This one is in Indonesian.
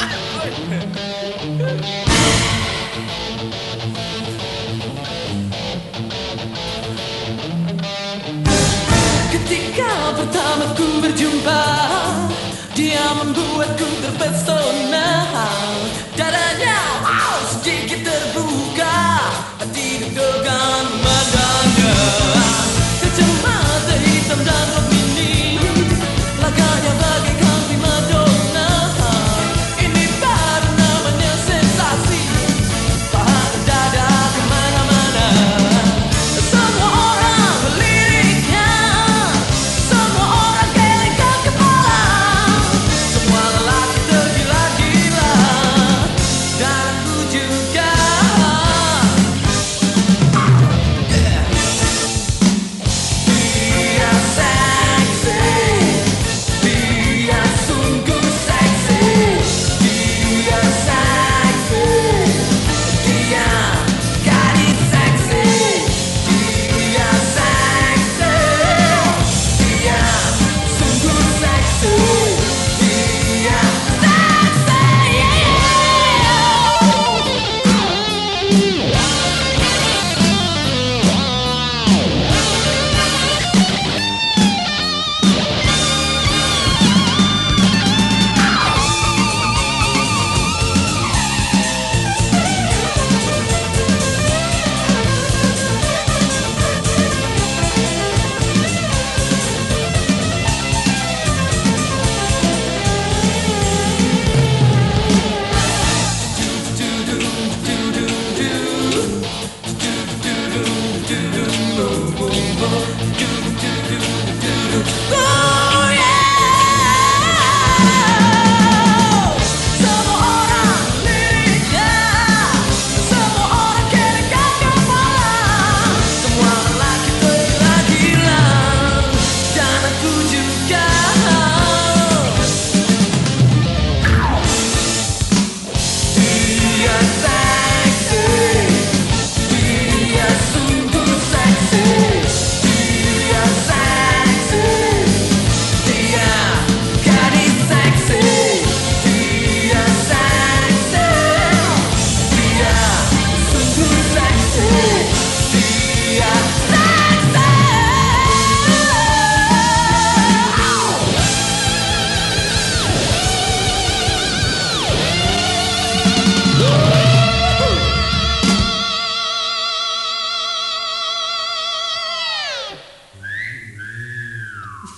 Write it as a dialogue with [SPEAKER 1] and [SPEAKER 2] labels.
[SPEAKER 1] Ketika pertama ku berjumpa Dia membuatku terpesona.